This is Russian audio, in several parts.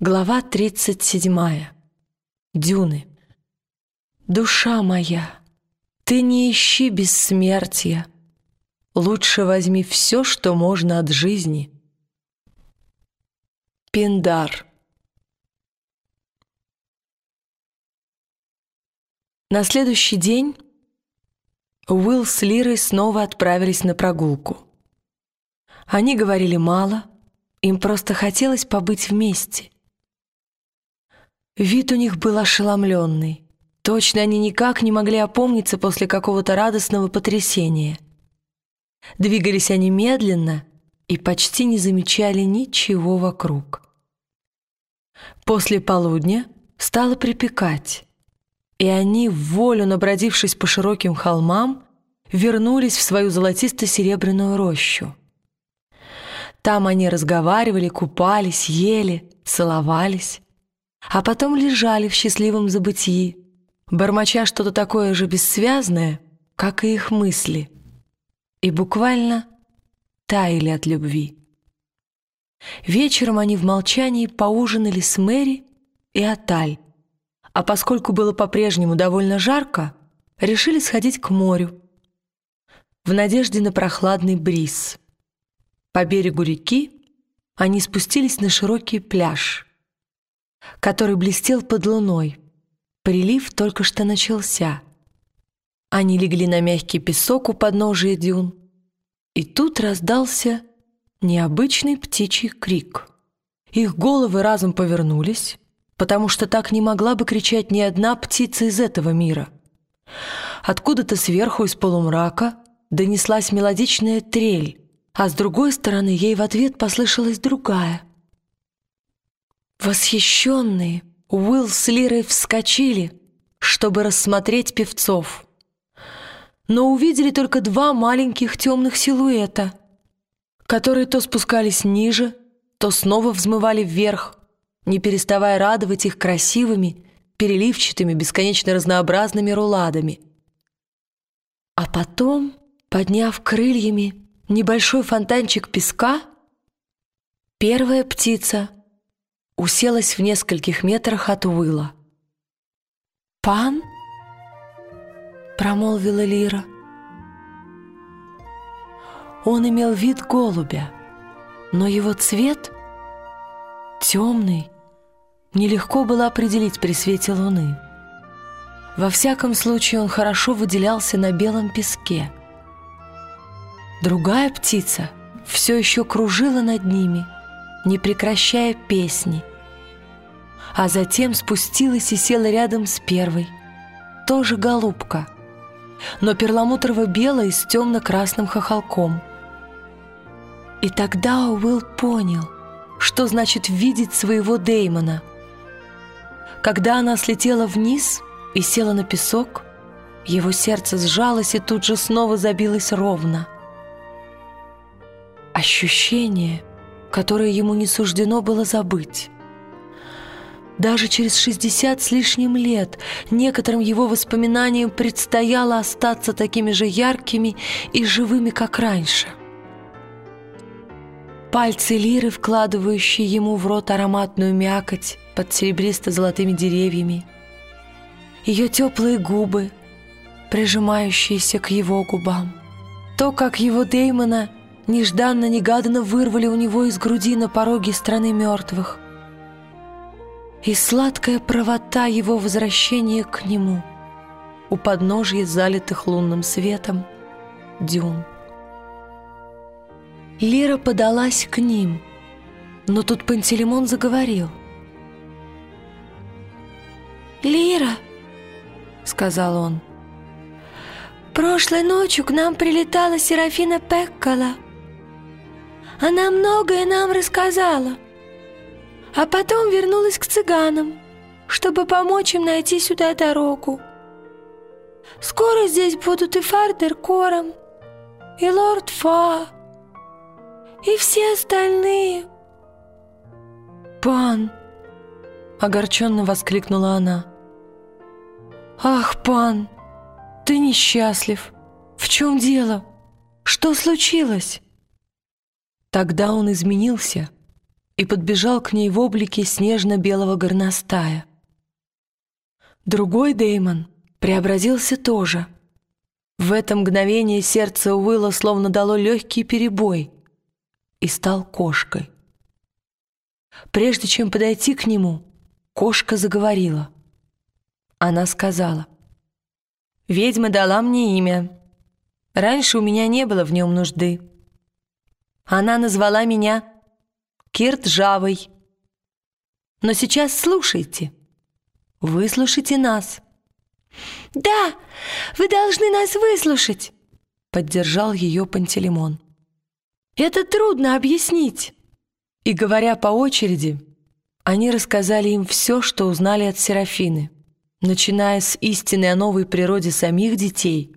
Глава 37. Дюны. Душа моя, ты не ищи бессмертия. Лучше возьми все, что можно от жизни. Пиндар. На следующий день Уилл с Лирой снова отправились на прогулку. Они говорили мало, им просто хотелось побыть вместе — Вид у них был ошеломленный. Точно они никак не могли опомниться после какого-то радостного потрясения. Двигались они медленно и почти не замечали ничего вокруг. После полудня стало припекать, и они, в волю набродившись по широким холмам, вернулись в свою золотисто-серебряную рощу. Там они разговаривали, купались, ели, целовались а потом лежали в счастливом забытии, бормоча что-то такое же бессвязное, как и их мысли, и буквально таяли от любви. Вечером они в молчании поужинали с Мэри и Аталь, а поскольку было по-прежнему довольно жарко, решили сходить к морю в надежде на прохладный бриз. По берегу реки они спустились на широкий пляж — который блестел под луной. Прилив только что начался. Они легли на мягкий песок у подножия дюн, и тут раздался необычный птичий крик. Их головы разом повернулись, потому что так не могла бы кричать ни одна птица из этого мира. Откуда-то сверху из полумрака донеслась мелодичная трель, а с другой стороны ей в ответ послышалась другая — Восхищенные, Уилл с Лирой вскочили, чтобы рассмотреть певцов. Но увидели только два маленьких темных силуэта, которые то спускались ниже, то снова взмывали вверх, не переставая радовать их красивыми, переливчатыми, бесконечно разнообразными руладами. А потом, подняв крыльями небольшой фонтанчик песка, первая птица — уселась в нескольких метрах от Уилла. «Пан?» — промолвила Лира. Он имел вид голубя, но его цвет темный, нелегко было определить при свете луны. Во всяком случае он хорошо выделялся на белом песке. Другая птица все еще кружила над ними, не прекращая песни, а затем спустилась и села рядом с первой. Тоже голубка, но перламутрово-белая с темно-красным хохолком. И тогда Уилл понял, что значит видеть своего Деймона. Когда она слетела вниз и села на песок, его сердце сжалось и тут же снова забилось ровно. Ощущение, которое ему не суждено было забыть. Даже через шестьдесят с лишним лет некоторым его воспоминаниям предстояло остаться такими же яркими и живыми, как раньше. Пальцы лиры, вкладывающие ему в рот ароматную мякоть под серебристо-золотыми деревьями. Ее теплые губы, прижимающиеся к его губам. То, как его Деймона нежданно-негаданно вырвали у него из груди на пороге страны мертвых — и сладкая правота его возвращения к нему у подножья залитых лунным светом дюн. Лира подалась к ним, но тут Пантелеймон заговорил. «Лира!» — сказал он. «Прошлой ночью к нам прилетала Серафина Пеккала. Она многое нам рассказала» а потом вернулась к цыганам, чтобы помочь им найти сюда дорогу. Скоро здесь будут и Фардер Кором, и Лорд Фа, и все остальные. «Пан!» — огорченно воскликнула она. «Ах, пан, ты несчастлив! В чем дело? Что случилось?» Тогда он изменился — и подбежал к ней в облике снежно-белого горностая. Другой Деймон преобразился тоже. В это мгновение сердце Уилла словно дало легкий перебой и стал кошкой. Прежде чем подойти к нему, кошка заговорила. Она сказала, «Ведьма дала мне имя. Раньше у меня не было в нем нужды. Она назвала меня Кирджавой. Но сейчас слушайте». Выслушайте нас». «Да, вы должны нас выслушать», — поддержал ее Пантелеймон. «Это трудно объяснить». И, говоря по очереди, они рассказали им все, что узнали от Серафины, начиная с истины о новой природе самих детей,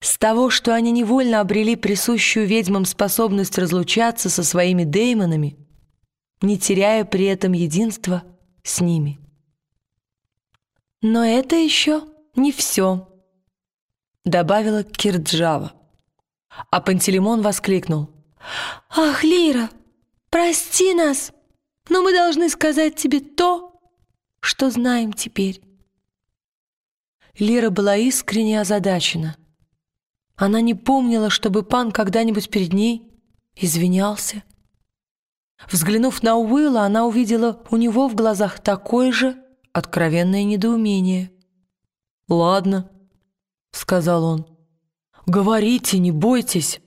с того, что они невольно обрели присущую ведьмам способность разлучаться со своими деймонами, не теряя при этом единства с ними. «Но это еще не все», — добавила Кирджава. А Пантелеймон воскликнул. «Ах, Лира, прости нас, но мы должны сказать тебе то, что знаем теперь». Лира была искренне озадачена. Она не помнила, чтобы пан когда-нибудь перед ней извинялся. Взглянув на Уилла, она увидела у него в глазах такой же откровенное недоумение. «Ладно», — сказал он, — «говорите, не бойтесь».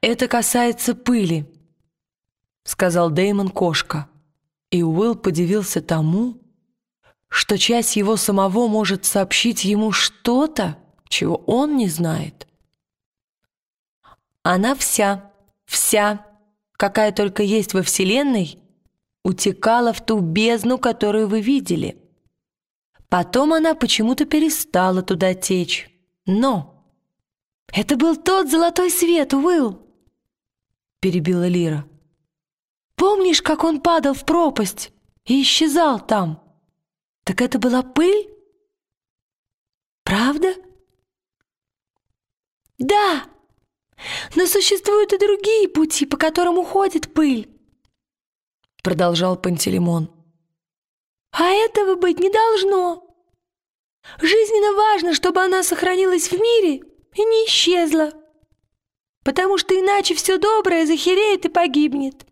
«Это касается пыли», — сказал Дэймон кошка, и Уилл подивился тому, что часть его самого может сообщить ему что-то, чего он не знает. Она вся, вся, какая только есть во Вселенной, утекала в ту бездну, которую вы видели. Потом она почему-то перестала туда течь. Но это был тот золотой свет, Уилл, перебила Лира. Помнишь, как он падал в пропасть и исчезал там? Так это была пыль? Правда? Да, но существуют и другие пути, по которым уходит пыль продолжал Пантелеймон. «А этого быть не должно. Жизненно важно, чтобы она сохранилась в мире и не исчезла, потому что иначе все доброе захереет и погибнет».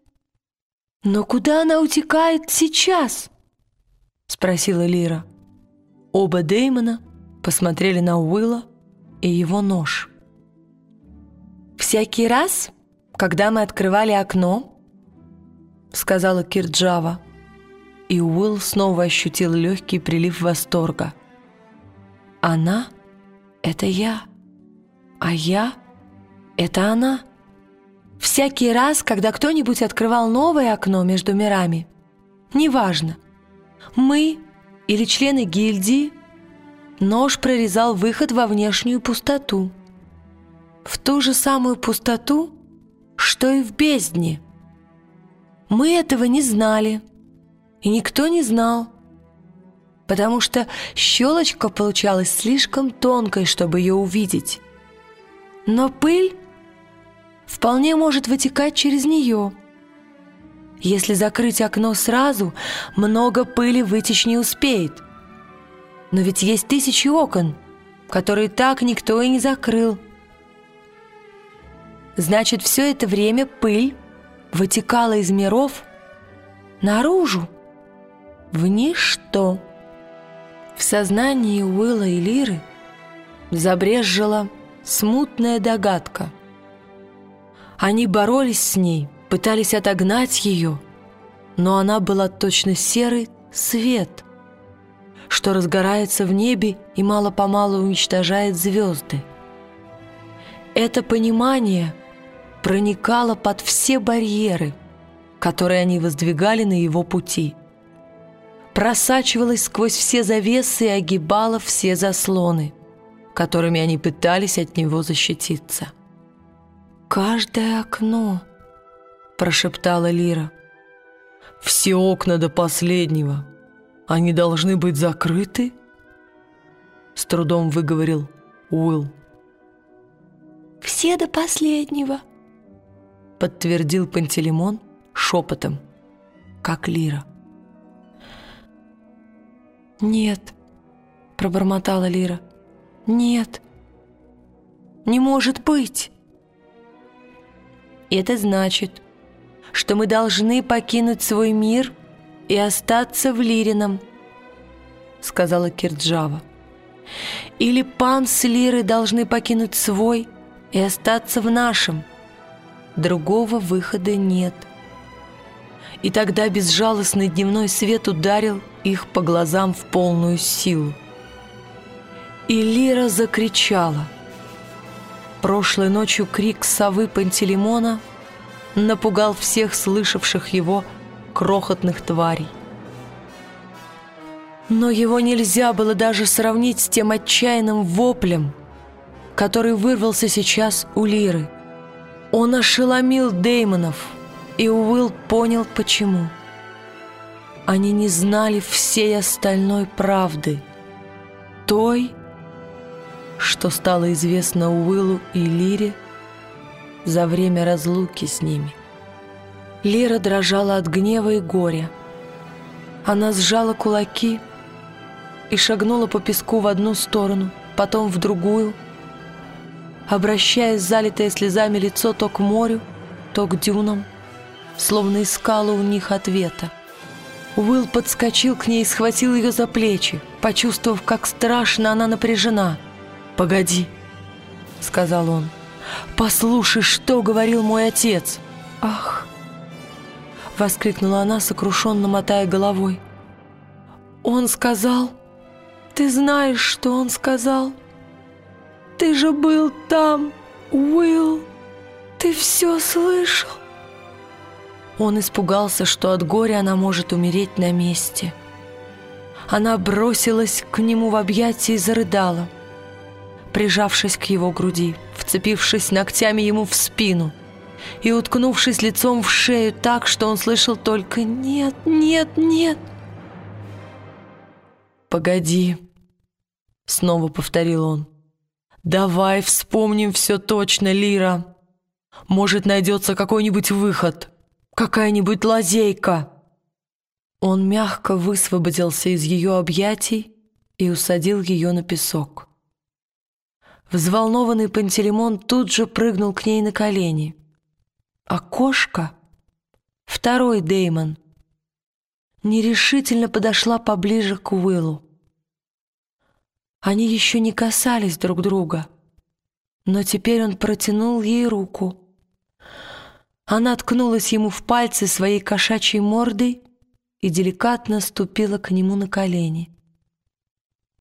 «Но куда она утекает сейчас?» — спросила Лира. Оба Деймона посмотрели на Уилла и его нож. «Всякий раз, когда мы открывали окно, — сказала Кирджава. И Уилл снова ощутил легкий прилив восторга. «Она — это я, а я — это она». Всякий раз, когда кто-нибудь открывал новое окно между мирами, неважно, мы или члены гильдии, нож прорезал выход во внешнюю пустоту. В ту же самую пустоту, что и в бездне — мы этого не знали, и никто не знал, потому что щелочка получалась слишком тонкой, чтобы ее увидеть. Но пыль вполне может вытекать через нее. Если закрыть окно сразу, много пыли вытечь не успеет. Но ведь есть тысячи окон, которые так никто и не закрыл. Значит, все это время пыль вытекала из миров наружу, в ничто. В сознании Уилла и Лиры забрежжила смутная догадка. Они боролись с ней, пытались отогнать ее, но она была точно серый свет, что разгорается в небе и мало-помалу уничтожает звезды. Это понимание – проникала под все барьеры, которые они воздвигали на его пути. Просачивалась сквозь все завесы и огибала все заслоны, которыми они пытались от него защититься. «Каждое окно», — прошептала Лира. «Все окна до последнего. Они должны быть закрыты?» С трудом выговорил Уилл. «Все до последнего», подтвердил Пантелеймон шепотом, как Лира. «Нет», — пробормотала Лира, — «нет, не может быть». «Это значит, что мы должны покинуть свой мир и остаться в Лирином», — сказала Кирджава. «Или пан с Лирой должны покинуть свой и остаться в нашем. Другого выхода нет». И тогда безжалостный дневной свет ударил их по глазам в полную силу. И Лира закричала. Прошлой ночью крик совы Пантелеймона напугал всех слышавших его крохотных тварей. Но его нельзя было даже сравнить с тем отчаянным воплем, который вырвался сейчас у Лиры. Он ошеломил Деймонов, и Уилл понял, почему. Они не знали всей остальной правды, той, что стало известно Уиллу и Лире за время разлуки с ними. Лира дрожала от гнева и горя. Она сжала кулаки и шагнула по песку в одну сторону, потом в другую, обращая залитое слезами лицо то к морю, то к дюнам, словно искала у них ответа. Уилл подскочил к ней и схватил ее за плечи, почувствовав, как страшно она напряжена. «Погоди», — сказал он, — «послушай, что говорил мой отец». «Ах!» — воскликнула она, сокрушенно мотая головой. «Он сказал? Ты знаешь, что он сказал? Ты же был там, Уилл! Ты все слышал?» Он испугался, что от горя она может умереть на месте. Она бросилась к нему в объятия и зарыдала, прижавшись к его груди, вцепившись ногтями ему в спину — и уткнувшись лицом в шею так, что он слышал только «нет, нет, нет». «Погоди», — снова повторил он. «Давай вспомним все точно, Лира. Может, найдется какой-нибудь выход, какая-нибудь лазейка». Он мягко высвободился из ее объятий и усадил ее на песок. Взволнованный Пантелеймон тут же прыгнул к ней на колени — а кошка, второй Деймон, нерешительно подошла поближе к Уиллу. Они еще не касались друг друга, но теперь он протянул ей руку. Она ткнулась ему в пальцы своей кошачьей мордой и деликатно ступила к нему на колени.